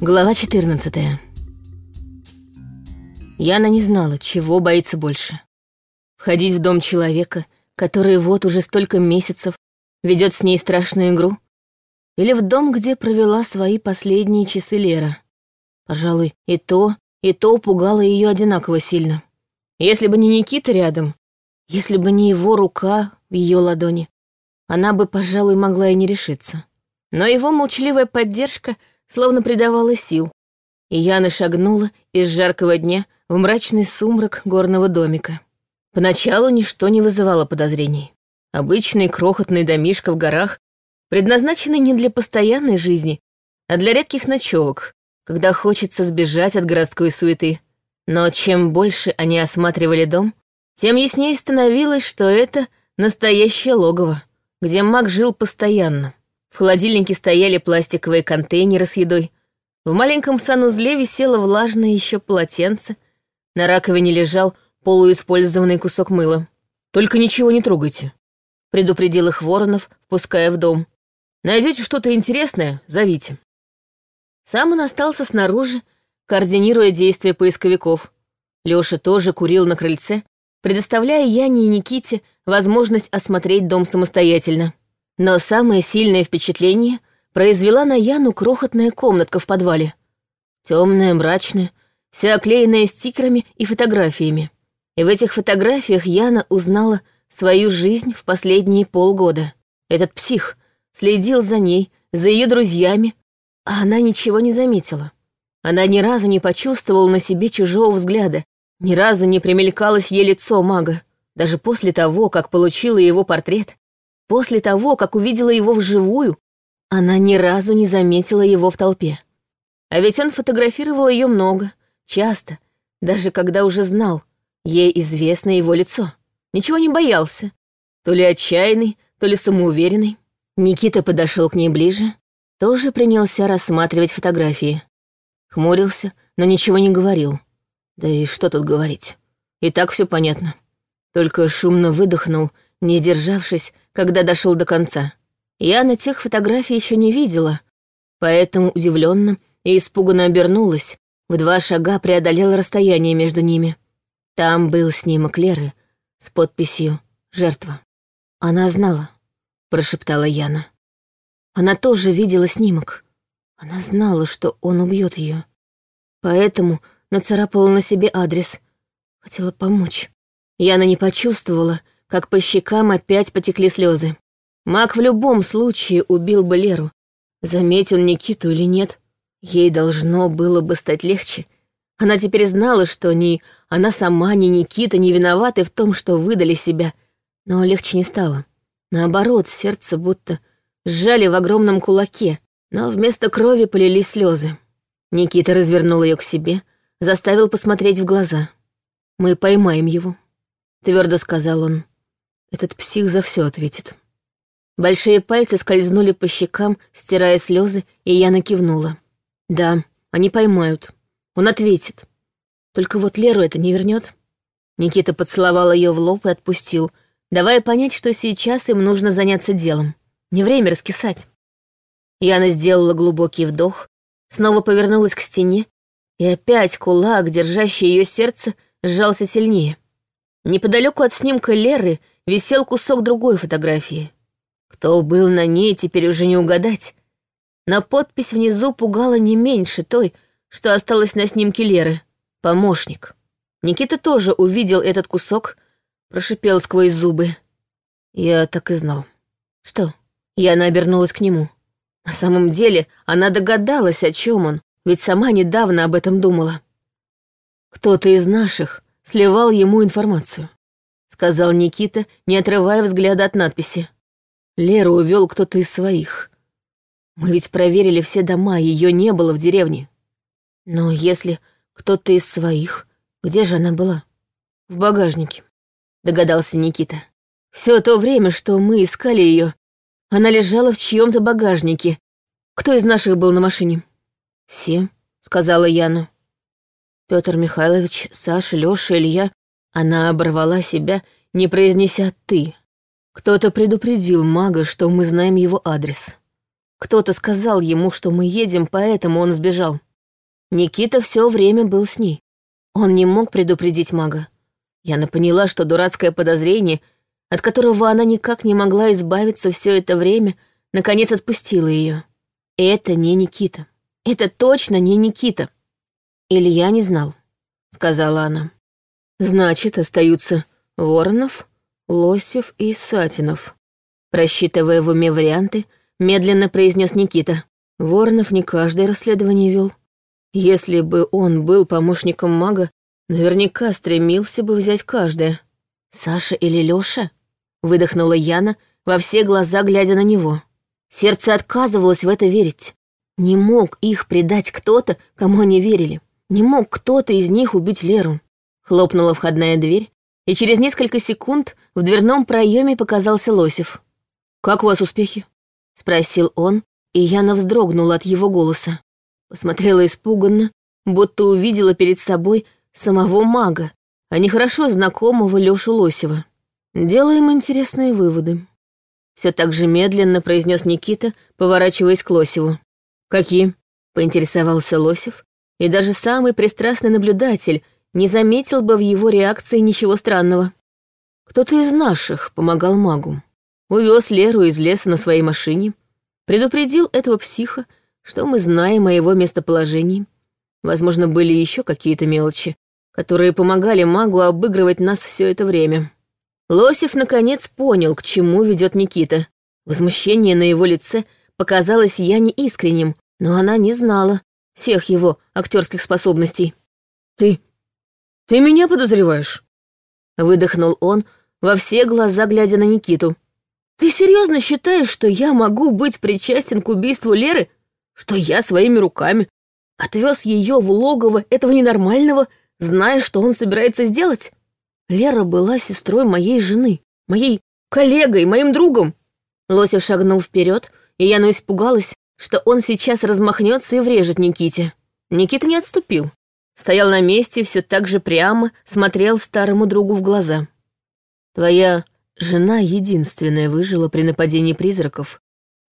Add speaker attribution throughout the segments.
Speaker 1: Глава 14 Яна не знала, чего боится больше. Входить в дом человека, который вот уже столько месяцев ведет с ней страшную игру, или в дом, где провела свои последние часы Лера. Пожалуй, и то, и то пугало ее одинаково сильно. Если бы не Никита рядом, если бы не его рука в ее ладони, она бы, пожалуй, могла и не решиться. Но его молчаливая поддержка словно придавала сил, и Яна шагнула из жаркого дня в мрачный сумрак горного домика. Поначалу ничто не вызывало подозрений. Обычный крохотный домишко в горах, предназначенный не для постоянной жизни, а для редких ночевок, когда хочется сбежать от городской суеты. Но чем больше они осматривали дом, тем яснее становилось, что это настоящее логово, где маг жил постоянно. В холодильнике стояли пластиковые контейнеры с едой. В маленьком санузле висело влажное еще полотенце. На раковине лежал полуиспользованный кусок мыла. «Только ничего не трогайте», — предупредил их Воронов, впуская в дом. «Найдете что-то интересное, зовите». Сам он остался снаружи, координируя действия поисковиков. Лёша тоже курил на крыльце, предоставляя Яне и Никите возможность осмотреть дом самостоятельно. Но самое сильное впечатление произвела на Яну крохотная комнатка в подвале. Темная, мрачная, вся оклеенная стикерами и фотографиями. И в этих фотографиях Яна узнала свою жизнь в последние полгода. Этот псих следил за ней, за ее друзьями, а она ничего не заметила. Она ни разу не почувствовала на себе чужого взгляда, ни разу не примелькалось ей лицо мага. Даже после того, как получила его портрет, После того, как увидела его вживую, она ни разу не заметила его в толпе. А ведь он фотографировал ее много, часто, даже когда уже знал, ей известно его лицо. Ничего не боялся. То ли отчаянный, то ли самоуверенный. Никита подошел к ней ближе, тоже принялся рассматривать фотографии. Хмурился, но ничего не говорил. Да и что тут говорить? И так все понятно. Только шумно выдохнул, не сдержавшись, когда дошел до конца. Я на тех фотографий еще не видела, поэтому удивленно и испуганно обернулась, в два шага преодолела расстояние между ними. Там был снимок Леры с подписью «Жертва». «Она знала», — прошептала Яна. Она тоже видела снимок. Она знала, что он убьет ее. Поэтому нацарапала на себе адрес. Хотела помочь. Яна не почувствовала, как по щекам опять потекли слезы. Мак в любом случае убил бы Леру. Заметил Никиту или нет, ей должно было бы стать легче. Она теперь знала, что ни она сама, ни Никита не виноваты в том, что выдали себя. Но легче не стало. Наоборот, сердце будто сжали в огромном кулаке, но вместо крови полились слезы. Никита развернул ее к себе, заставил посмотреть в глаза. «Мы поймаем его», — твердо сказал он. Этот псих за все ответит. Большие пальцы скользнули по щекам, стирая слезы, и я накивнула. Да, они поймают. Он ответит. Только вот Леру это не вернет. Никита поцеловал ее в лоб и отпустил, давая понять, что сейчас им нужно заняться делом. Не время раскисать. Яна сделала глубокий вдох, снова повернулась к стене, и опять кулак, держащий ее сердце, сжался сильнее. Неподалеку от снимка Леры висел кусок другой фотографии. Кто был на ней, теперь уже не угадать. На подпись внизу пугала не меньше той, что осталось на снимке Леры. Помощник. Никита тоже увидел этот кусок, прошипел сквозь зубы. Я так и знал. Что? Яна обернулась к нему. На самом деле она догадалась, о чем он, ведь сама недавно об этом думала. Кто-то из наших сливал ему информацию сказал Никита, не отрывая взгляда от надписи. Леру увел кто-то из своих. Мы ведь проверили все дома, ее не было в деревне. Но если кто-то из своих, где же она была? В багажнике, догадался Никита. Все то время, что мы искали ее, она лежала в чьем-то багажнике. Кто из наших был на машине? Все, сказала Яна. Петр Михайлович, Саша, Лёша, Илья она оборвала себя, не произнеся «ты». Кто-то предупредил мага, что мы знаем его адрес. Кто-то сказал ему, что мы едем, поэтому он сбежал. Никита все время был с ней. Он не мог предупредить мага. Яна поняла, что дурацкое подозрение, от которого она никак не могла избавиться все это время, наконец отпустило ее. Это не Никита. Это точно не Никита. Илья не знал, сказала она. Значит, остаются Воронов, Лосев и Сатинов. Просчитывая в уме варианты, медленно произнес Никита. Воронов не каждое расследование вел. Если бы он был помощником мага, наверняка стремился бы взять каждое. «Саша или Лёша?» — выдохнула Яна, во все глаза глядя на него. Сердце отказывалось в это верить. Не мог их предать кто-то, кому они верили. Не мог кто-то из них убить Леру. Хлопнула входная дверь, и через несколько секунд в дверном проеме показался Лосев. «Как у вас успехи?» — спросил он, и Яна вздрогнула от его голоса. Посмотрела испуганно, будто увидела перед собой самого мага, а не хорошо знакомого Лёшу Лосева. Делаем интересные выводы. Все так же медленно произнес Никита, поворачиваясь к Лосеву. «Какие?» — поинтересовался Лосев, и даже самый пристрастный наблюдатель не заметил бы в его реакции ничего странного. Кто-то из наших помогал магу. Увез Леру из леса на своей машине, предупредил этого психа, что мы знаем о его местоположении. Возможно, были еще какие-то мелочи, которые помогали магу обыгрывать нас все это время. Лосев наконец понял, к чему ведет Никита. Возмущение на его лице показалось я неискренним, но она не знала всех его актерских способностей. «Ты... ты меня подозреваешь?» Выдохнул он, во все глаза глядя на Никиту. «Ты серьезно считаешь, что я могу быть причастен к убийству Леры? Что я своими руками отвез ее в логово этого ненормального, зная, что он собирается сделать? Лера была сестрой моей жены, моей коллегой, моим другом. Лосев шагнул вперед, и я испугалась, что он сейчас размахнется и врежет Никите. Никита не отступил. Стоял на месте, все так же прямо, смотрел старому другу в глаза. Твоя Жена единственная выжила при нападении призраков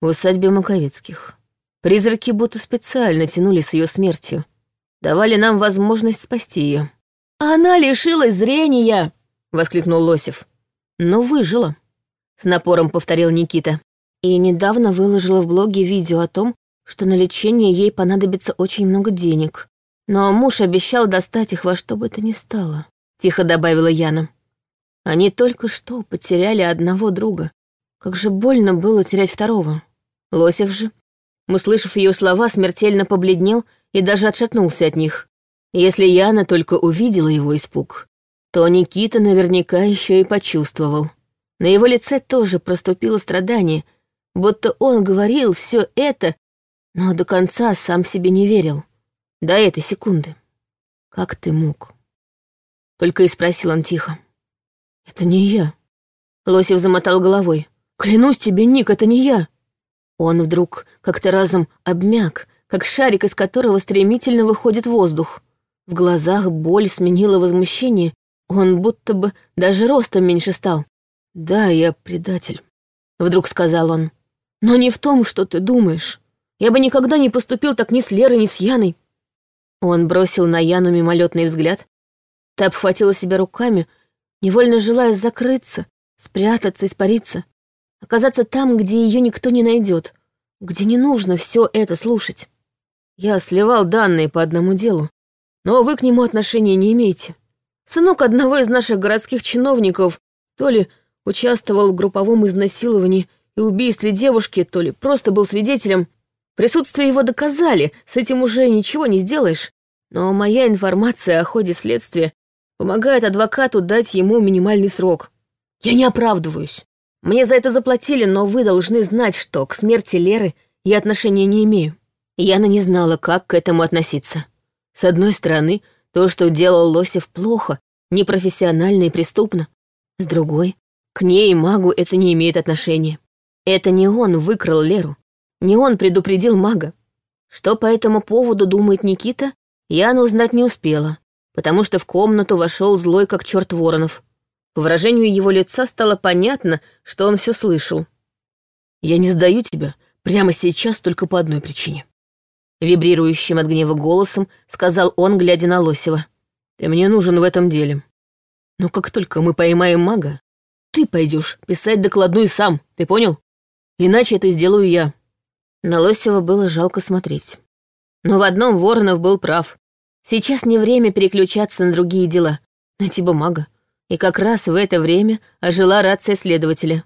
Speaker 1: в усадьбе Маковецких. Призраки будто специально тянули с ее смертью, давали нам возможность спасти ее. «Она лишилась зрения!» — воскликнул Лосев. «Но выжила», — с напором повторил Никита. И недавно выложила в блоге видео о том, что на лечение ей понадобится очень много денег. Но муж обещал достать их во что бы то ни стало, — тихо добавила Яна. Они только что потеряли одного друга. Как же больно было терять второго. Лосев же, услышав ее слова, смертельно побледнел и даже отшатнулся от них. Если Яна только увидела его испуг, то Никита наверняка еще и почувствовал. На его лице тоже проступило страдание, будто он говорил все это, но до конца сам себе не верил. До этой секунды. «Как ты мог?» Только и спросил он тихо. «Это не я». Лосев замотал головой. «Клянусь тебе, Ник, это не я». Он вдруг как-то разом обмяк, как шарик, из которого стремительно выходит воздух. В глазах боль сменила возмущение, он будто бы даже ростом меньше стал. «Да, я предатель», — вдруг сказал он. «Но не в том, что ты думаешь. Я бы никогда не поступил так ни с Лерой, ни с Яной». Он бросил на Яну мимолетный взгляд. Та обхватила себя руками, невольно желая закрыться, спрятаться, испариться, оказаться там, где ее никто не найдет, где не нужно все это слушать. Я сливал данные по одному делу, но вы к нему отношения не имеете. Сынок одного из наших городских чиновников то ли участвовал в групповом изнасиловании и убийстве девушки, то ли просто был свидетелем. Присутствие его доказали, с этим уже ничего не сделаешь. Но моя информация о ходе следствия Помогает адвокату дать ему минимальный срок. Я не оправдываюсь. Мне за это заплатили, но вы должны знать, что к смерти Леры я отношения не имею. Яна не знала, как к этому относиться. С одной стороны, то, что делал Лосев, плохо, непрофессионально и преступно. С другой, к ней и магу это не имеет отношения. Это не он выкрал Леру, не он предупредил мага. Что по этому поводу думает Никита, Яна узнать не успела, потому что в комнату вошел злой, как черт Воронов. По выражению его лица стало понятно, что он все слышал. «Я не сдаю тебя прямо сейчас только по одной причине. вибрирующим от гнева голосом сказал он, глядя на Лосева. «Ты мне нужен в этом деле. Но как только мы поймаем мага, ты пойдешь писать докладную сам, ты понял? Иначе это сделаю я». На Лосева было жалко смотреть. Но в одном Воронов был прав. Сейчас не время переключаться на другие дела, найти бумага. И как раз в это время ожила рация следователя.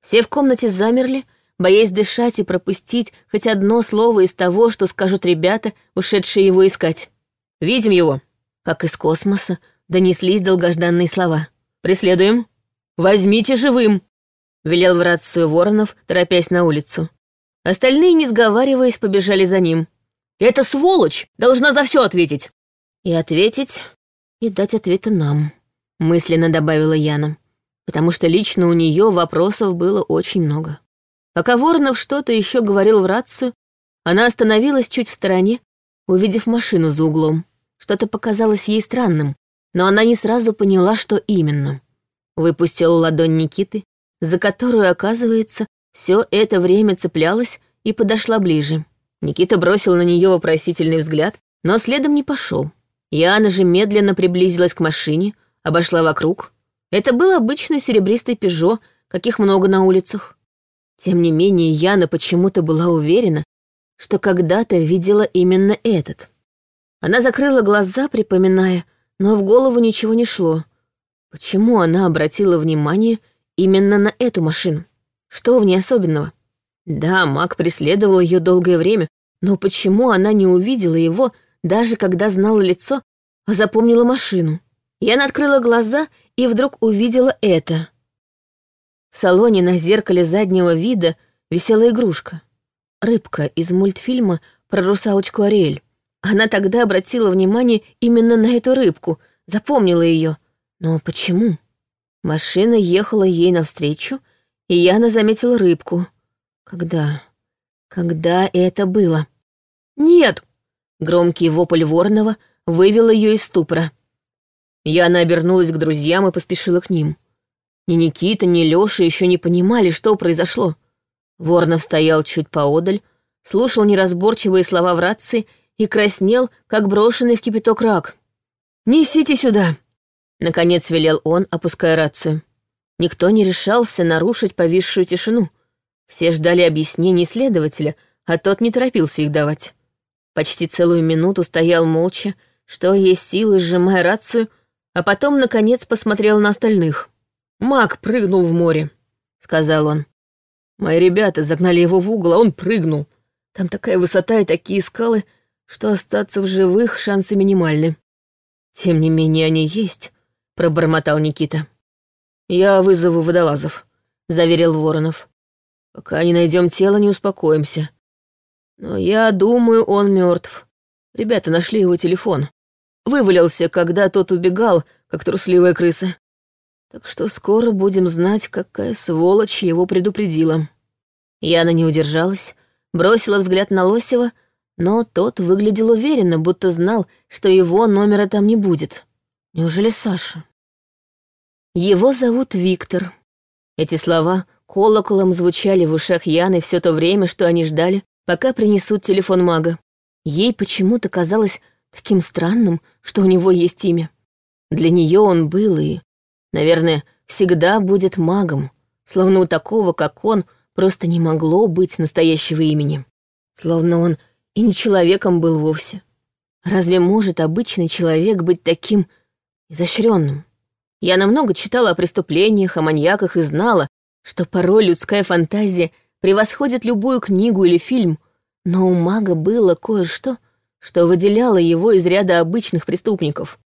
Speaker 1: Все в комнате замерли, боясь дышать и пропустить хоть одно слово из того, что скажут ребята, ушедшие его искать. «Видим его!» Как из космоса донеслись долгожданные слова. «Преследуем! Возьмите живым!» Велел в рацию Воронов, торопясь на улицу. Остальные, не сговариваясь, побежали за ним. «Эта сволочь должна за все ответить!» «И ответить, и дать ответы нам», — мысленно добавила Яна, потому что лично у нее вопросов было очень много. Пока Воронов что-то еще говорил в рацию, она остановилась чуть в стороне, увидев машину за углом. Что-то показалось ей странным, но она не сразу поняла, что именно. Выпустила ладонь Никиты, за которую, оказывается, все это время цеплялась и подошла ближе. Никита бросил на нее вопросительный взгляд, но следом не пошел. Яна же медленно приблизилась к машине, обошла вокруг. Это был обычный серебристый «Пежо», каких много на улицах. Тем не менее, Яна почему-то была уверена, что когда-то видела именно этот. Она закрыла глаза, припоминая, но в голову ничего не шло. Почему она обратила внимание именно на эту машину? Что в ней особенного? Да, маг преследовал ее долгое время, но почему она не увидела его, даже когда знала лицо, а запомнила машину? Я открыла глаза и вдруг увидела это. В салоне на зеркале заднего вида висела игрушка. Рыбка из мультфильма про русалочку Ариэль. Она тогда обратила внимание именно на эту рыбку, запомнила ее. Но почему? Машина ехала ей навстречу, и Яна заметила рыбку. Когда? Когда это было? «Нет!» — громкий вопль Воронова вывел ее из ступора. Яна обернулась к друзьям и поспешила к ним. Ни Никита, ни Лёша еще не понимали, что произошло. Воронов стоял чуть поодаль, слушал неразборчивые слова в рации и краснел, как брошенный в кипяток рак. «Несите сюда!» — наконец велел он, опуская рацию. Никто не решался нарушить повисшую тишину. Все ждали объяснений следователя, а тот не торопился их давать. Почти целую минуту стоял молча, что есть силы, сжимая рацию, а потом, наконец, посмотрел на остальных. «Маг прыгнул в море», — сказал он. «Мои ребята загнали его в угол, а он прыгнул. Там такая высота и такие скалы, что остаться в живых шансы минимальны. Тем не менее они есть», — пробормотал Никита. «Я вызову водолазов», — заверил Воронов. «Пока не найдем тело, не успокоимся. Но я думаю, он мертв. Ребята нашли его телефон. Вывалился, когда тот убегал, как трусливая крыса. Так что скоро будем знать, какая сволочь его предупредила». Яна не удержалась, бросила взгляд на Лосева, но тот выглядел уверенно, будто знал, что его номера там не будет. Неужели Саша? Его зовут Виктор. Эти слова колоколом звучали в ушах Яны все то время, что они ждали, пока принесут телефон мага. Ей почему-то казалось таким странным, что у него есть имя. Для нее он был и, наверное, всегда будет магом, словно у такого, как он, просто не могло быть настоящего имени. Словно он и не человеком был вовсе. Разве может обычный человек быть таким изощренным? Я намного читала о преступлениях, о маньяках и знала, что порой людская фантазия превосходит любую книгу или фильм, но у мага было кое-что, что выделяло его из ряда обычных преступников.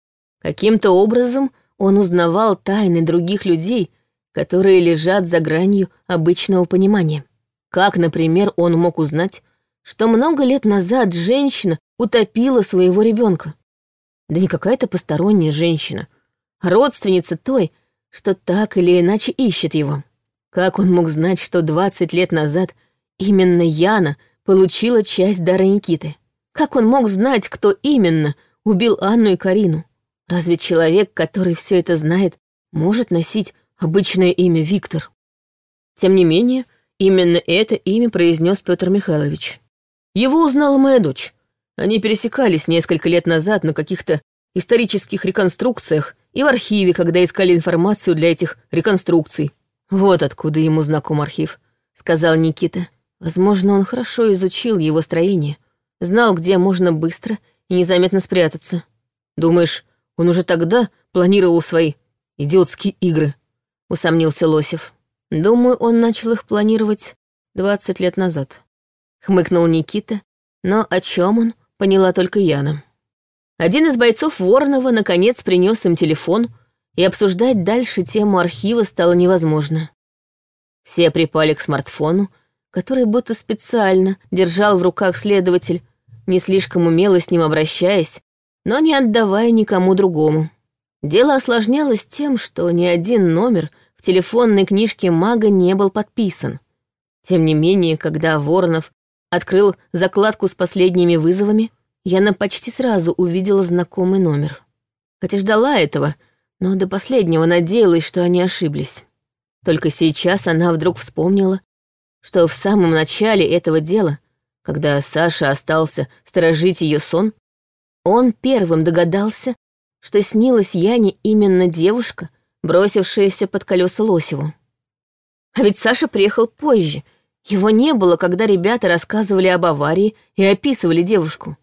Speaker 1: Каким-то образом он узнавал тайны других людей, которые лежат за гранью обычного понимания. Как, например, он мог узнать, что много лет назад женщина утопила своего ребенка? Да не какая-то посторонняя женщина — родственница той, что так или иначе ищет его. Как он мог знать, что 20 лет назад именно Яна получила часть дара Никиты? Как он мог знать, кто именно убил Анну и Карину? Разве человек, который все это знает, может носить обычное имя Виктор? Тем не менее, именно это имя произнес Петр Михайлович. Его узнала моя дочь. Они пересекались несколько лет назад на каких-то исторических реконструкциях и в архиве, когда искали информацию для этих реконструкций. Вот откуда ему знаком архив, сказал Никита. Возможно, он хорошо изучил его строение, знал, где можно быстро и незаметно спрятаться. Думаешь, он уже тогда планировал свои идиотские игры? Усомнился Лосев. Думаю, он начал их планировать двадцать лет назад. Хмыкнул Никита, но о чем он, поняла только Яна. Один из бойцов Воронова наконец принес им телефон, и обсуждать дальше тему архива стало невозможно. Все припали к смартфону, который будто специально держал в руках следователь, не слишком умело с ним обращаясь, но не отдавая никому другому. Дело осложнялось тем, что ни один номер в телефонной книжке мага не был подписан. Тем не менее, когда Воронов открыл закладку с последними вызовами, Яна почти сразу увидела знакомый номер. Хотя ждала этого, но до последнего надеялась, что они ошиблись. Только сейчас она вдруг вспомнила, что в самом начале этого дела, когда Саша остался сторожить ее сон, он первым догадался, что снилась Яне именно девушка, бросившаяся под колеса Лосеву. А ведь Саша приехал позже. Его не было, когда ребята рассказывали об аварии и описывали девушку.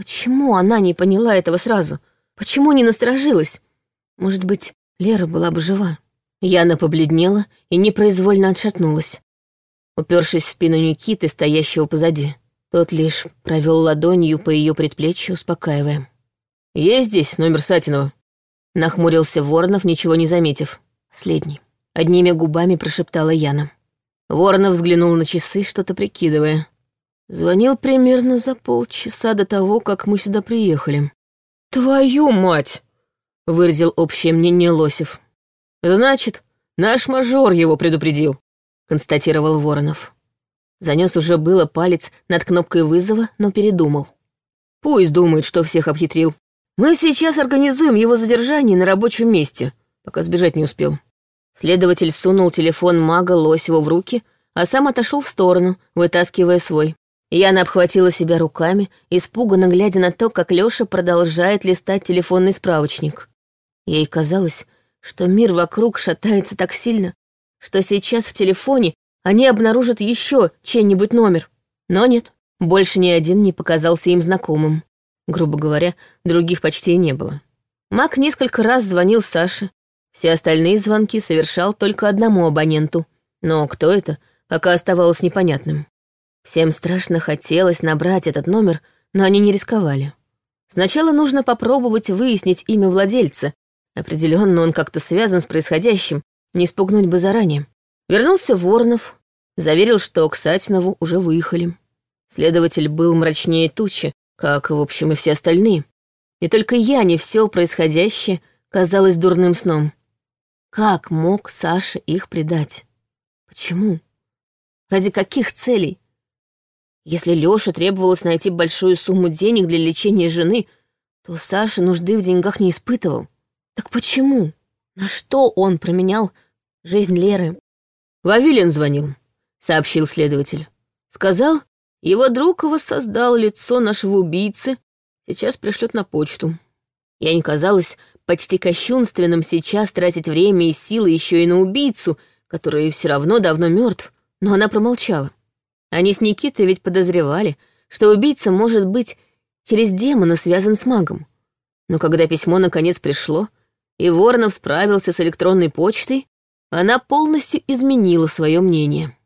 Speaker 1: Почему она не поняла этого сразу? Почему не насторожилась? Может быть, Лера была бы жива? Яна побледнела и непроизвольно отшатнулась, упершись в спину Никиты, стоящего позади. Тот лишь провел ладонью по ее предплечью, успокаивая. «Есть здесь номер Сатинова?» Нахмурился Воронов, ничего не заметив. Последний. Одними губами прошептала Яна. Воронов взглянул на часы, что-то прикидывая. Звонил примерно за полчаса до того, как мы сюда приехали. «Твою мать!» — выразил общее мнение Лосев. «Значит, наш мажор его предупредил», — констатировал Воронов. Занес уже было палец над кнопкой вызова, но передумал. «Пусть думает, что всех обхитрил. Мы сейчас организуем его задержание на рабочем месте, пока сбежать не успел». Следователь сунул телефон мага Лосеву в руки, а сам отошел в сторону, вытаскивая свой. Яна обхватила себя руками, испуганно глядя на то, как Лёша продолжает листать телефонный справочник. Ей казалось, что мир вокруг шатается так сильно, что сейчас в телефоне они обнаружат еще чей-нибудь номер. Но нет, больше ни один не показался им знакомым. Грубо говоря, других почти не было. Мак несколько раз звонил Саше. Все остальные звонки совершал только одному абоненту. Но кто это, пока оставалось непонятным. Всем страшно хотелось набрать этот номер, но они не рисковали. Сначала нужно попробовать выяснить имя владельца. Определенно он как-то связан с происходящим, не спугнуть бы заранее. Вернулся Воронов, заверил, что к Сатинову уже выехали. Следователь был мрачнее тучи, как, в общем, и все остальные. И только я не все происходящее казалось дурным сном. Как мог Саша их предать? Почему? Ради каких целей? Если Лёше требовалось найти большую сумму денег для лечения жены, то Саша нужды в деньгах не испытывал. Так почему? На что он променял жизнь Леры? Вавилин звонил, сообщил следователь. Сказал, его друг воссоздал лицо нашего убийцы, сейчас пришлет на почту. Я не казалось почти кощунственным сейчас тратить время и силы еще и на убийцу, который все равно давно мертв, но она промолчала. Они с Никитой ведь подозревали, что убийца может быть через демона связан с магом. Но когда письмо наконец пришло, и Воронов справился с электронной почтой, она полностью изменила свое мнение.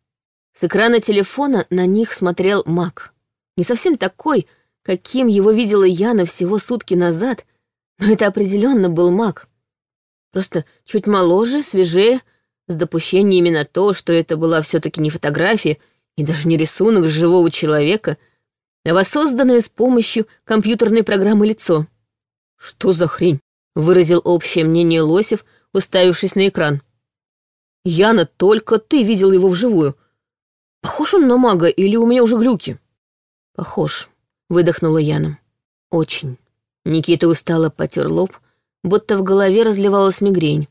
Speaker 1: С экрана телефона на них смотрел маг. Не совсем такой, каким его видела Яна всего сутки назад, но это определенно был маг. Просто чуть моложе, свежее, с допущениями на то, что это была все-таки не фотография, и даже не рисунок живого человека, а воссозданное с помощью компьютерной программы лицо. «Что за хрень?» — выразил общее мнение Лосев, уставившись на экран. «Яна, только ты видел его вживую. Похож он на мага или у меня уже глюки?» «Похож», — выдохнула Яна. «Очень». Никита устало потер лоб, будто в голове разливалась мигрень.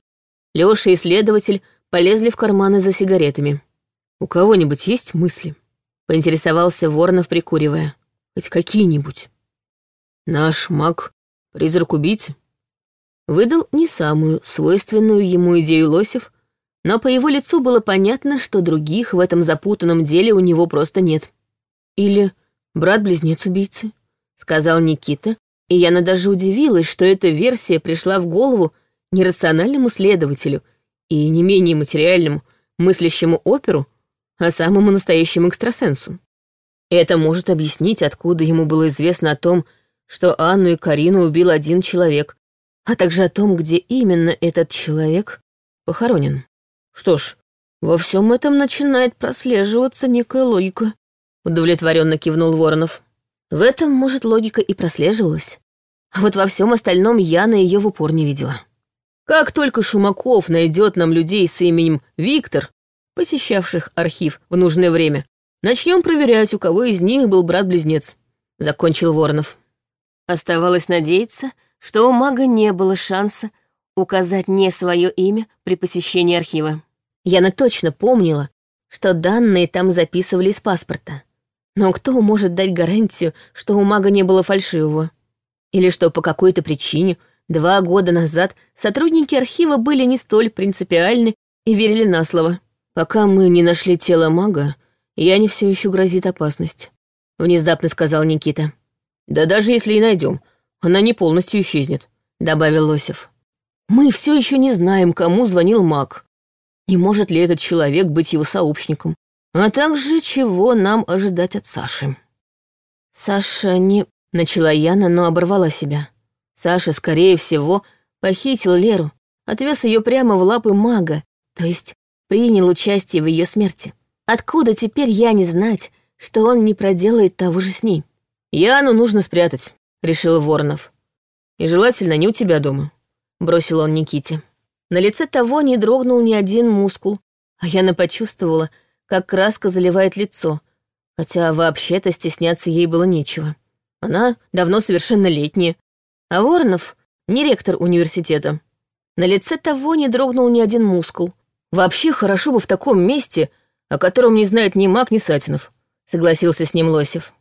Speaker 1: Лёша и следователь полезли в карманы за сигаретами. «У кого-нибудь есть мысли?» — поинтересовался Воронов, прикуривая. «Хоть какие-нибудь». «Наш маг — призрак убийцы?» Выдал не самую свойственную ему идею Лосев, но по его лицу было понятно, что других в этом запутанном деле у него просто нет. «Или брат-близнец убийцы», — сказал Никита, и Яна даже удивилась, что эта версия пришла в голову нерациональному следователю и не менее материальному, мыслящему оперу, а самому настоящему экстрасенсу. Это может объяснить, откуда ему было известно о том, что Анну и Карину убил один человек, а также о том, где именно этот человек похоронен. Что ж, во всем этом начинает прослеживаться некая логика, удовлетворенно кивнул Воронов. В этом, может, логика и прослеживалась. А вот во всем остальном Яна ее в упор не видела. Как только Шумаков найдет нам людей с именем Виктор, посещавших архив в нужное время, начнем проверять, у кого из них был брат-близнец», — закончил Воронов. Оставалось надеяться, что у мага не было шанса указать не свое имя при посещении архива. Яна точно помнила, что данные там записывали из паспорта. Но кто может дать гарантию, что у мага не было фальшивого? Или что по какой-то причине два года назад сотрудники архива были не столь принципиальны и верили на слово. «Пока мы не нашли тело мага, я не все еще грозит опасность», — внезапно сказал Никита. «Да даже если и найдем, она не полностью исчезнет», — добавил Лосев. «Мы все еще не знаем, кому звонил маг. Не может ли этот человек быть его сообщником? А также, чего нам ожидать от Саши?» «Саша не...» — начала Яна, но оборвала себя. Саша, скорее всего, похитил Леру, отвез ее прямо в лапы мага, то есть принял участие в ее смерти. Откуда теперь я не знать, что он не проделает того же с ней? Яну нужно спрятать, решил Воронов. И желательно не у тебя дома, бросил он Никите. На лице того не дрогнул ни один мускул, а Яна почувствовала, как краска заливает лицо, хотя вообще-то стесняться ей было нечего. Она давно совершеннолетняя, а Воронов — не ректор университета. На лице того не дрогнул ни один мускул, Вообще хорошо бы в таком месте, о котором не знает ни Мак, ни Сатинов, согласился с ним Лосев.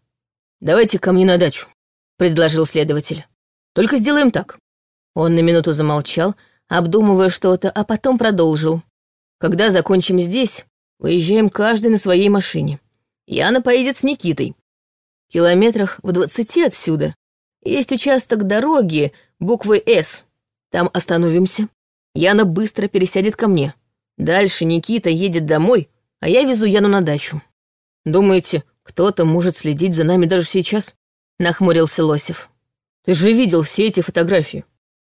Speaker 1: Давайте ко мне на дачу, предложил следователь. Только сделаем так. Он на минуту замолчал, обдумывая что-то, а потом продолжил. Когда закончим здесь, выезжаем каждый на своей машине. Яна поедет с Никитой. В километрах в двадцати отсюда есть участок дороги буквой «С». Там остановимся. Яна быстро пересядет ко мне. Дальше Никита едет домой, а я везу Яну на дачу. Думаете, кто-то может следить за нами даже сейчас? Нахмурился Лосев. Ты же видел все эти фотографии.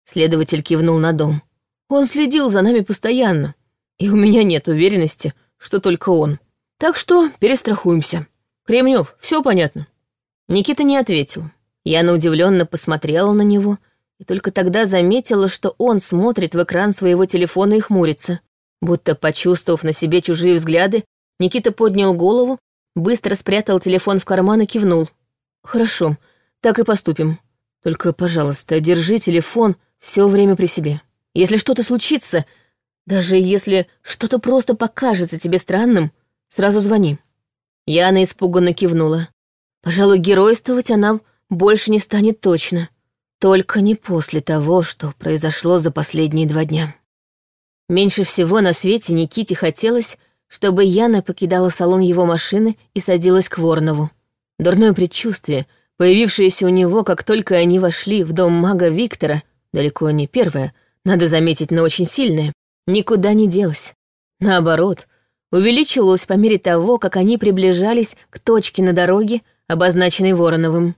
Speaker 1: Следователь кивнул на дом. Он следил за нами постоянно, и у меня нет уверенности, что только он. Так что перестрахуемся. Кремнев, все понятно. Никита не ответил. Яна удивленно посмотрела на него и только тогда заметила, что он смотрит в экран своего телефона и хмурится. Будто почувствовав на себе чужие взгляды, Никита поднял голову, быстро спрятал телефон в карман и кивнул. «Хорошо, так и поступим. Только, пожалуйста, держи телефон все время при себе. Если что-то случится, даже если что-то просто покажется тебе странным, сразу звони». Яна испуганно кивнула. Пожалуй, геройствовать она больше не станет точно. Только не после того, что произошло за последние два дня. Меньше всего на свете Никите хотелось, чтобы Яна покидала салон его машины и садилась к Воронову. Дурное предчувствие, появившееся у него, как только они вошли в дом мага Виктора, далеко не первое, надо заметить, но очень сильное, никуда не делось. Наоборот, увеличивалось по мере того, как они приближались к точке на дороге, обозначенной Вороновым.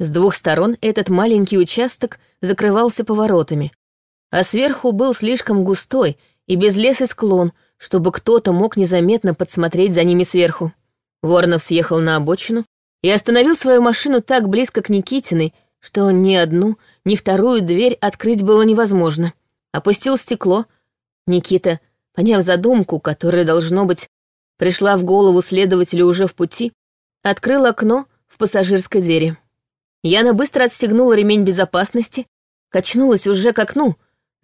Speaker 1: С двух сторон этот маленький участок закрывался поворотами, а сверху был слишком густой и без леса склон, чтобы кто-то мог незаметно подсмотреть за ними сверху. Воронов съехал на обочину и остановил свою машину так близко к Никитиной, что ни одну, ни вторую дверь открыть было невозможно. Опустил стекло. Никита, поняв задумку, которая, должно быть, пришла в голову следователю уже в пути, открыл окно в пассажирской двери. Яна быстро отстегнула ремень безопасности, качнулась уже к окну,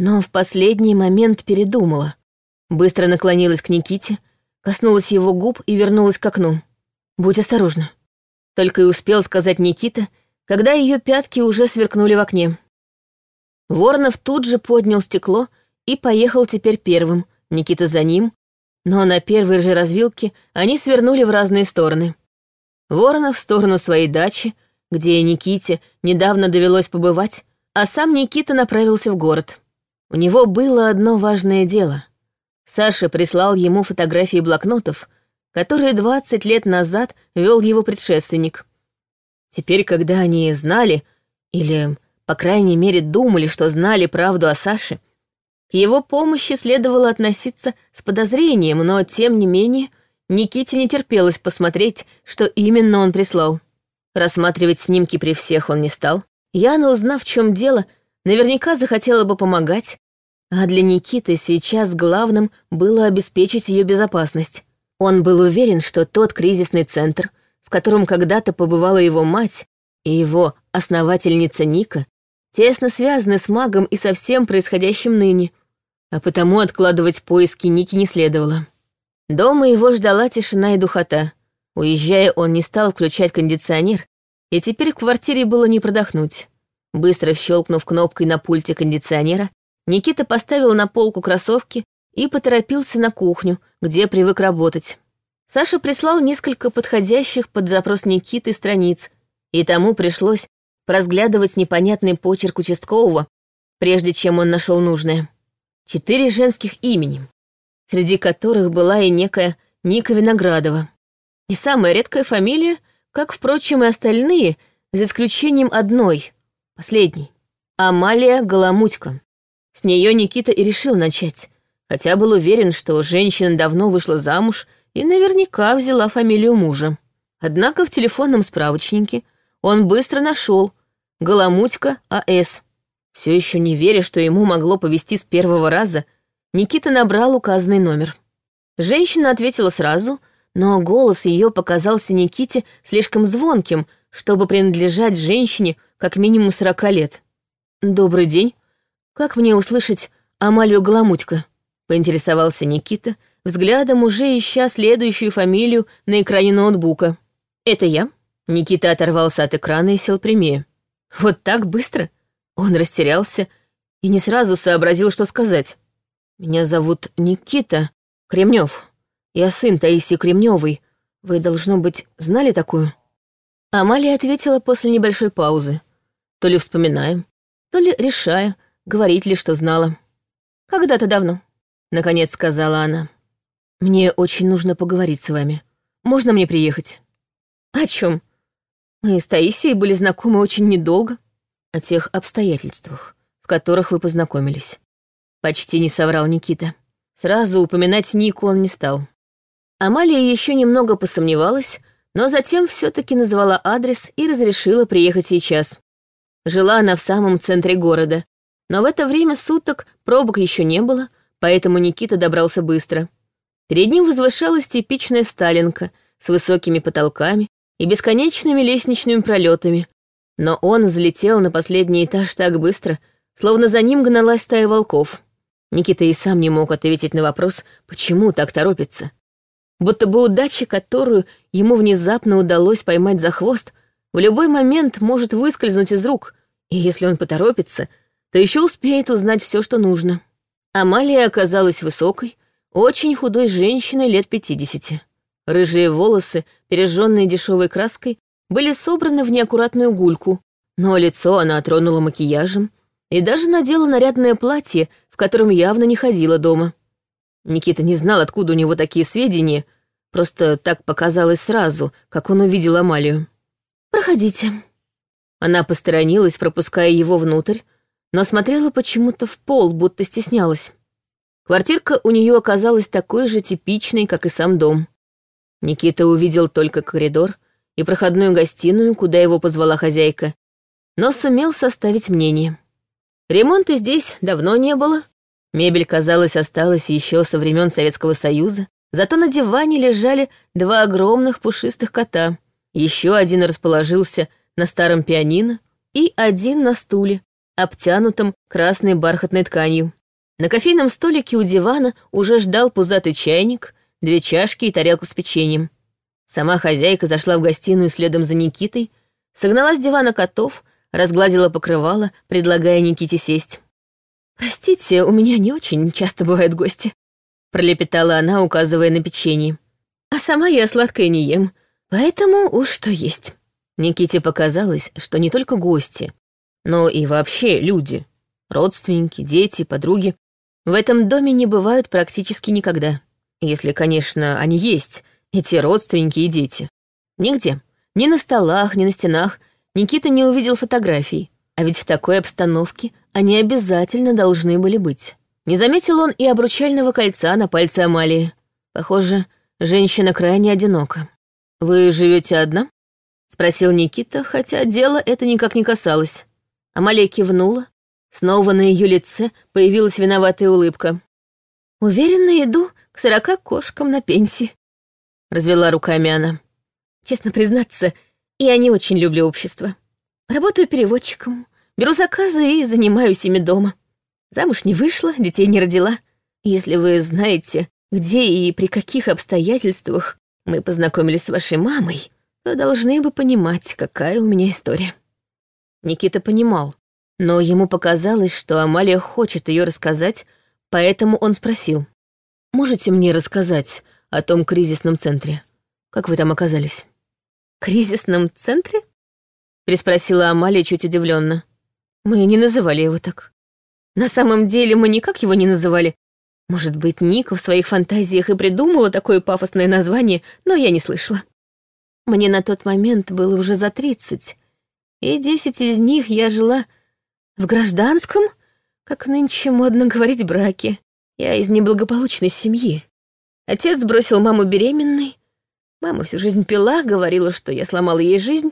Speaker 1: но в последний момент передумала. Быстро наклонилась к Никите, коснулась его губ и вернулась к окну. «Будь осторожна», — только и успел сказать Никита, когда ее пятки уже сверкнули в окне. Воронов тут же поднял стекло и поехал теперь первым, Никита за ним, но на первой же развилке они свернули в разные стороны. Воронов в сторону своей дачи, где Никите недавно довелось побывать, а сам Никита направился в город. У него было одно важное дело. Саша прислал ему фотографии блокнотов, которые 20 лет назад вел его предшественник. Теперь, когда они знали, или, по крайней мере, думали, что знали правду о Саше, к его помощи следовало относиться с подозрением, но, тем не менее, Никите не терпелось посмотреть, что именно он прислал. Рассматривать снимки при всех он не стал. Яна, узнав, в чем дело, наверняка захотела бы помогать, а для Никиты сейчас главным было обеспечить ее безопасность. Он был уверен, что тот кризисный центр, в котором когда-то побывала его мать и его основательница Ника, тесно связаны с магом и со всем происходящим ныне, а потому откладывать поиски Ники не следовало. Дома его ждала тишина и духота. Уезжая, он не стал включать кондиционер, и теперь в квартире было не продохнуть. Быстро щелкнув кнопкой на пульте кондиционера, Никита поставил на полку кроссовки и поторопился на кухню, где привык работать. Саша прислал несколько подходящих под запрос Никиты страниц, и тому пришлось разглядывать непонятный почерк участкового, прежде чем он нашел нужное. Четыре женских имени, среди которых была и некая Ника Виноградова. И самая редкая фамилия, как, впрочем, и остальные, за исключением одной, последней. Амалия Голомутько. С нее Никита и решил начать, хотя был уверен, что женщина давно вышла замуж и наверняка взяла фамилию мужа. Однако в телефонном справочнике он быстро нашел Голомутько А.С. Все еще не веря, что ему могло повести с первого раза, Никита набрал указанный номер. Женщина ответила сразу, но голос ее показался Никите слишком звонким, чтобы принадлежать женщине как минимум сорока лет. «Добрый день. Как мне услышать Амалию Голомутько?» — поинтересовался Никита, взглядом уже ища следующую фамилию на экране ноутбука. «Это я?» Никита оторвался от экрана и сел прямее. «Вот так быстро?» Он растерялся и не сразу сообразил, что сказать. «Меня зовут Никита Кремнев. Я сын Таисии Кремневой. Вы, должно быть, знали такую?» Амалия ответила после небольшой паузы, то ли вспоминая, то ли решая, говорить ли, что знала. «Когда-то давно», — наконец сказала она. «Мне очень нужно поговорить с вами. Можно мне приехать?» «О чем? Мы с Таисией были знакомы очень недолго. О тех обстоятельствах, в которых вы познакомились». Почти не соврал Никита. Сразу упоминать Нику он не стал. Амалия еще немного посомневалась, но затем все-таки назвала адрес и разрешила приехать сейчас. Жила она в самом центре города, но в это время суток пробок еще не было, поэтому Никита добрался быстро. Перед ним возвышалась типичная сталинка с высокими потолками и бесконечными лестничными пролетами, но он взлетел на последний этаж так быстро, словно за ним гналась стая волков. Никита и сам не мог ответить на вопрос, почему так торопится будто бы удача, которую ему внезапно удалось поймать за хвост, в любой момент может выскользнуть из рук, и если он поторопится, то еще успеет узнать все, что нужно. Амалия оказалась высокой, очень худой женщиной лет пятидесяти. Рыжие волосы, пережженные дешевой краской, были собраны в неаккуратную гульку, но лицо она тронула макияжем и даже надела нарядное платье, в котором явно не ходила дома. Никита не знал, откуда у него такие сведения, просто так показалось сразу, как он увидел Амалию. «Проходите». Она посторонилась, пропуская его внутрь, но смотрела почему-то в пол, будто стеснялась. Квартирка у нее оказалась такой же типичной, как и сам дом. Никита увидел только коридор и проходную гостиную, куда его позвала хозяйка, но сумел составить мнение. Ремонта здесь давно не было, Мебель, казалось, осталась еще со времен Советского Союза, зато на диване лежали два огромных пушистых кота. Еще один расположился на старом пианино и один на стуле, обтянутом красной бархатной тканью. На кофейном столике у дивана уже ждал пузатый чайник, две чашки и тарелка с печеньем. Сама хозяйка зашла в гостиную следом за Никитой, согнала с дивана котов, разгладила покрывало, предлагая Никите сесть. «Простите, у меня не очень часто бывают гости», — пролепетала она, указывая на печенье. «А сама я сладкое не ем, поэтому уж что есть». Никите показалось, что не только гости, но и вообще люди, родственники, дети, подруги, в этом доме не бывают практически никогда. Если, конечно, они есть, эти родственники и дети. Нигде. Ни на столах, ни на стенах Никита не увидел фотографий, а ведь в такой обстановке они обязательно должны были быть. Не заметил он и обручального кольца на пальце Амалии. Похоже, женщина крайне одинока. «Вы живете одна?» — спросил Никита, хотя дело это никак не касалось. Амалия кивнула. Снова на ее лице появилась виноватая улыбка. «Уверенно иду к сорока кошкам на пенсии», — развела руками она. «Честно признаться, я не очень люблю общество. Работаю переводчиком, беру заказы и занимаюсь ими дома. Замуж не вышла, детей не родила. Если вы знаете, где и при каких обстоятельствах мы познакомились с вашей мамой, то должны бы понимать, какая у меня история». Никита понимал, но ему показалось, что Амалия хочет ее рассказать, поэтому он спросил. «Можете мне рассказать о том кризисном центре? Как вы там оказались?» «Кризисном центре?» — переспросила Амалия чуть удивленно. «Мы не называли его так. На самом деле мы никак его не называли. Может быть, Ника в своих фантазиях и придумала такое пафосное название, но я не слышала. Мне на тот момент было уже за тридцать, и десять из них я жила в гражданском, как нынче модно говорить, браке. Я из неблагополучной семьи. Отец бросил маму беременной. Мама всю жизнь пила, говорила, что я сломала ей жизнь.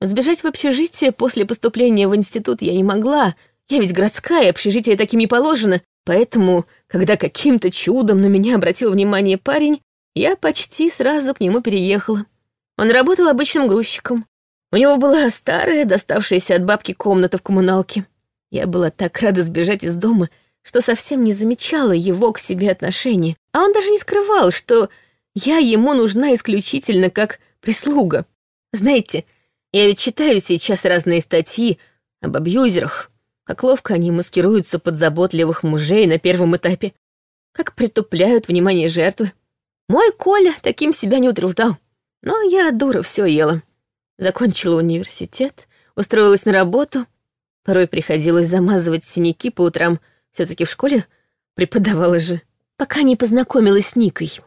Speaker 1: Сбежать в общежитие после поступления в институт я не могла. Я ведь городская, общежитие таким не положено. Поэтому, когда каким-то чудом на меня обратил внимание парень, я почти сразу к нему переехала. Он работал обычным грузчиком. У него была старая, доставшаяся от бабки комната в коммуналке. Я была так рада сбежать из дома, что совсем не замечала его к себе отношения. А он даже не скрывал, что я ему нужна исключительно как прислуга. Знаете, я ведь читаю сейчас разные статьи об абьюзерах, как ловко они маскируются под заботливых мужей на первом этапе, как притупляют внимание жертвы. Мой Коля таким себя не утруждал, но я, дура, все ела. Закончила университет, устроилась на работу. Порой приходилось замазывать синяки по утрам. все таки в школе преподавала же. Пока не познакомилась с Никой.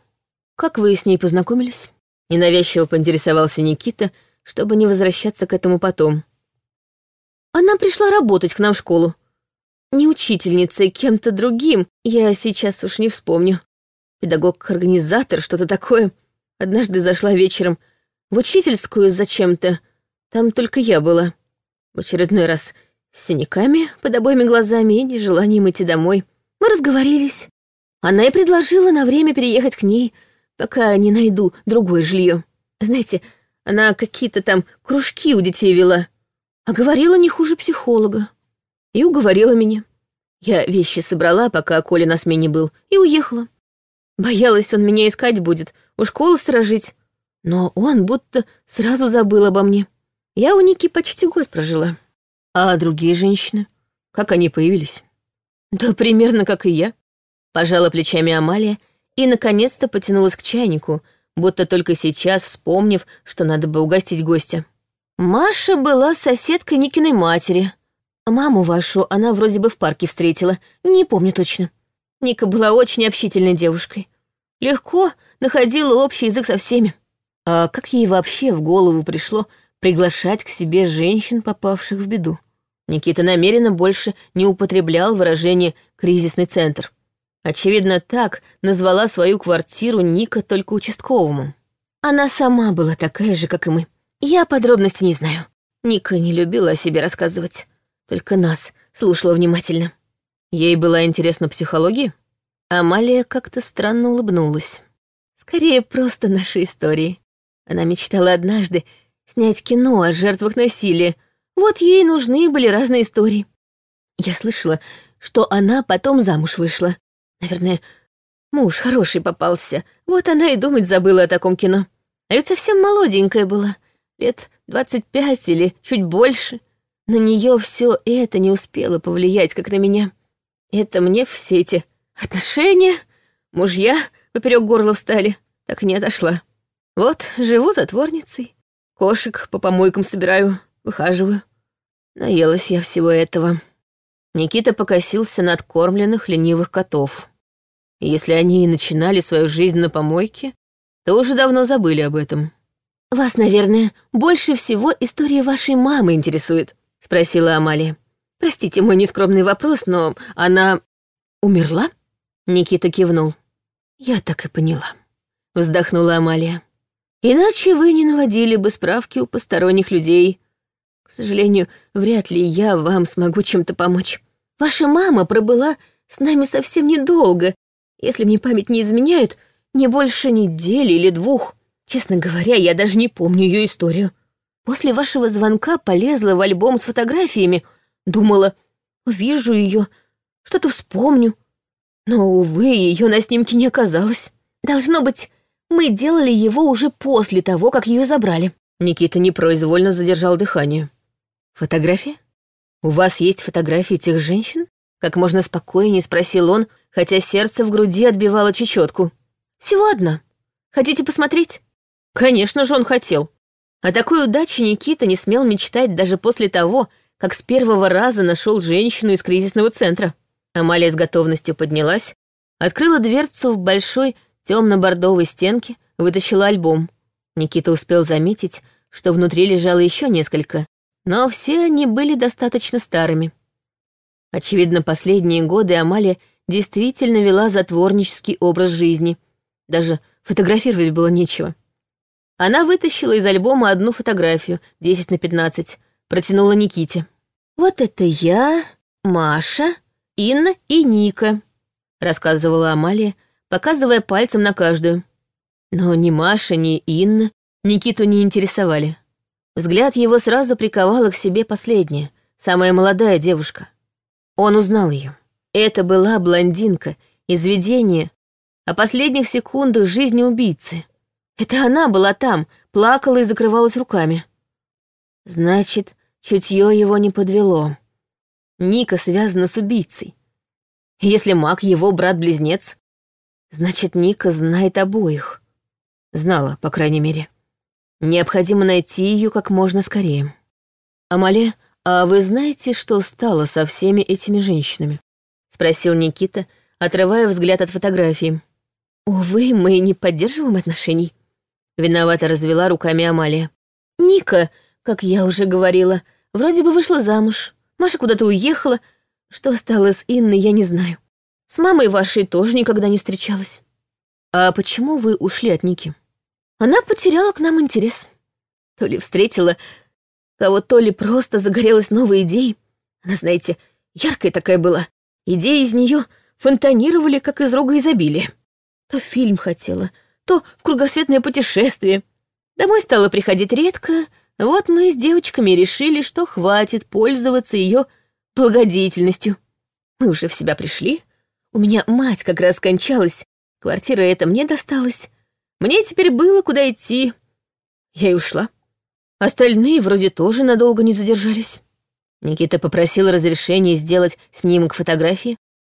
Speaker 1: Как вы с ней познакомились? Ненавязчиво поинтересовался Никита, чтобы не возвращаться к этому потом. Она пришла работать к нам в школу. Не учительницей, кем-то другим, я сейчас уж не вспомню. Педагог-организатор, что-то такое. Однажды зашла вечером в учительскую зачем-то. Там только я была. В очередной раз с синяками под обоими глазами и нежеланием идти домой. Мы разговорились. Она и предложила на время переехать к ней, пока не найду другое жилье. Знаете, она какие-то там кружки у детей вела, а говорила не хуже психолога. И уговорила меня. Я вещи собрала, пока Коля на смене был, и уехала. Боялась, он меня искать будет, у школы сторожить. Но он будто сразу забыл обо мне. Я у Ники почти год прожила. А другие женщины? Как они появились? Да примерно как и я. Пожала плечами Амалия и, наконец-то, потянулась к чайнику, будто только сейчас вспомнив, что надо бы угостить гостя. Маша была соседкой Никиной матери. Маму вашу она вроде бы в парке встретила, не помню точно. Ника была очень общительной девушкой. Легко находила общий язык со всеми. А как ей вообще в голову пришло приглашать к себе женщин, попавших в беду? Никита намеренно больше не употреблял выражение «кризисный центр». Очевидно, так назвала свою квартиру Ника только участковому. Она сама была такая же, как и мы. Я подробностей не знаю. Ника не любила о себе рассказывать. Только нас слушала внимательно. Ей была интересна психология? Амалия как-то странно улыбнулась. Скорее, просто наши истории. Она мечтала однажды снять кино о жертвах насилия. Вот ей нужны были разные истории. Я слышала, что она потом замуж вышла. Наверное, муж хороший попался. Вот она и думать забыла о таком кино. А ведь совсем молоденькая была, лет двадцать пять или чуть больше. На нее все это не успело повлиять, как на меня. Это мне все эти отношения, мужья поперек горла встали, так не отошла. Вот, живу затворницей, кошек по помойкам собираю, выхаживаю. Наелась я всего этого. Никита покосился на откормленных ленивых котов. И если они и начинали свою жизнь на помойке, то уже давно забыли об этом. «Вас, наверное, больше всего история вашей мамы интересует», — спросила Амалия. «Простите мой нескромный вопрос, но она умерла?» Никита кивнул. «Я так и поняла», — вздохнула Амалия. «Иначе вы не наводили бы справки у посторонних людей. К сожалению, вряд ли я вам смогу чем-то помочь. Ваша мама пробыла с нами совсем недолго. Если мне память не изменяет, не больше недели или двух. Честно говоря, я даже не помню ее историю. После вашего звонка полезла в альбом с фотографиями. Думала, увижу ее, что-то вспомню. Но, увы, ее на снимке не оказалось. Должно быть, мы делали его уже после того, как ее забрали. Никита непроизвольно задержал дыхание. «Фотография? У вас есть фотографии тех женщин?» Как можно спокойнее спросил он, хотя сердце в груди отбивало чечетку. «Всего одна. Хотите посмотреть?» Конечно же, он хотел. О такой удаче Никита не смел мечтать даже после того, как с первого раза нашел женщину из кризисного центра. Амалия с готовностью поднялась, открыла дверцу в большой темно-бордовой стенке, вытащила альбом. Никита успел заметить, что внутри лежало еще несколько, но все они были достаточно старыми. Очевидно, последние годы Амалия действительно вела затворнический образ жизни. Даже фотографировать было нечего. Она вытащила из альбома одну фотографию, 10 на 15, протянула Никите. «Вот это я, Маша, Инна и Ника», — рассказывала Амалия, показывая пальцем на каждую. Но ни Маша, ни Инна Никиту не интересовали. Взгляд его сразу приковала к себе последняя, самая молодая девушка. Он узнал ее. Это была блондинка из видения о последних секундах жизни убийцы. Это она была там, плакала и закрывалась руками. Значит, чутье его не подвело. Ника связана с убийцей. Если маг его брат-близнец, значит, Ника знает обоих. Знала, по крайней мере. Необходимо найти ее как можно скорее. «Амале, а вы знаете, что стало со всеми этими женщинами?» — спросил Никита, отрывая взгляд от фотографии. «Увы, мы не поддерживаем отношений», — виновато развела руками Амалия. «Ника, как я уже говорила, вроде бы вышла замуж. Маша куда-то уехала. Что стало с Инной, я не знаю. С мамой вашей тоже никогда не встречалась». «А почему вы ушли от Ники?» Она потеряла к нам интерес. То ли встретила кого, то ли просто загорелась новой идеей. Она, знаете, яркая такая была. Идеи из нее фонтанировали, как из рога изобилия. То фильм хотела, то в кругосветное путешествие. Домой стала приходить редко, вот мы с девочками решили, что хватит пользоваться ее благодетельностью. Мы уже в себя пришли. У меня мать как раз скончалась, квартира эта мне досталась. Мне теперь было куда идти. Я и ушла. Остальные вроде тоже надолго не задержались. Никита попросил разрешения сделать снимок фотографии.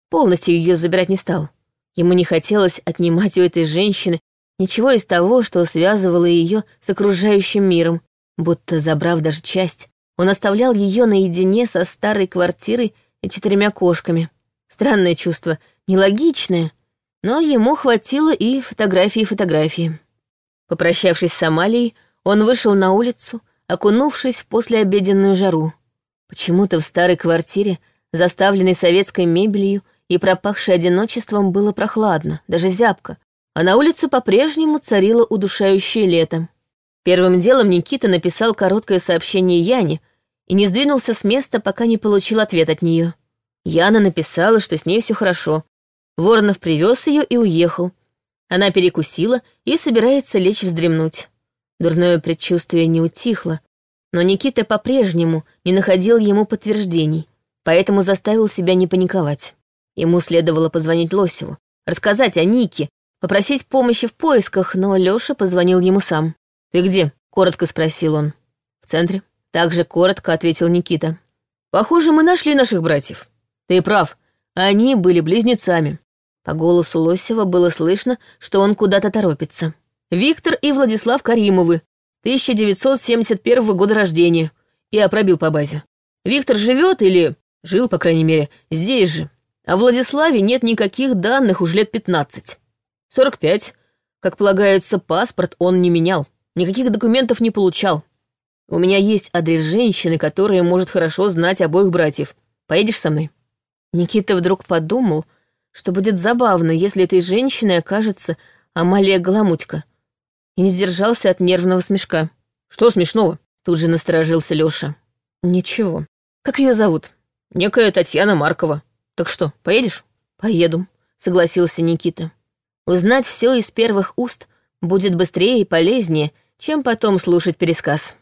Speaker 1: Полностью ее забирать не стал. Ему не хотелось отнимать у этой женщины ничего из того, что связывало ее с окружающим миром, будто забрав даже часть. Он оставлял ее наедине со старой квартирой и четырьмя кошками. Странное чувство, нелогичное, но ему хватило и фотографии-фотографии. Попрощавшись с Амалией, он вышел на улицу, окунувшись в послеобеденную жару. Почему-то в старой квартире, заставленной советской мебелью и пропахшей одиночеством, было прохладно, даже зябко, а на улице по-прежнему царило удушающее лето. Первым делом Никита написал короткое сообщение Яне и не сдвинулся с места, пока не получил ответ от нее. Яна написала, что с ней все хорошо, Воронов привез ее и уехал. Она перекусила и собирается лечь вздремнуть. Дурное предчувствие не утихло, но Никита по-прежнему не находил ему подтверждений, поэтому заставил себя не паниковать. Ему следовало позвонить Лосеву, рассказать о Нике, попросить помощи в поисках, но Лёша позвонил ему сам. «Ты где?» — коротко спросил он. «В центре». Также коротко ответил Никита. «Похоже, мы нашли наших братьев. Ты прав, они были близнецами». По голосу Лосева было слышно, что он куда-то торопится. «Виктор и Владислав Каримовы, 1971 года рождения». Я пробил по базе. Виктор живет или жил, по крайней мере, здесь же. А Владиславе нет никаких данных уж лет 15. 45. Как полагается, паспорт он не менял. Никаких документов не получал. У меня есть адрес женщины, которая может хорошо знать обоих братьев. Поедешь со мной?» Никита вдруг подумал, что будет забавно, если этой женщиной окажется Амалия Голомутька. И не сдержался от нервного смешка. «Что смешного?» Тут же насторожился Лёша. «Ничего. Как ее зовут?» «Некая Татьяна Маркова. Так что, поедешь?» «Поеду», — согласился Никита. Узнать все из первых уст будет быстрее и полезнее, чем потом слушать пересказ.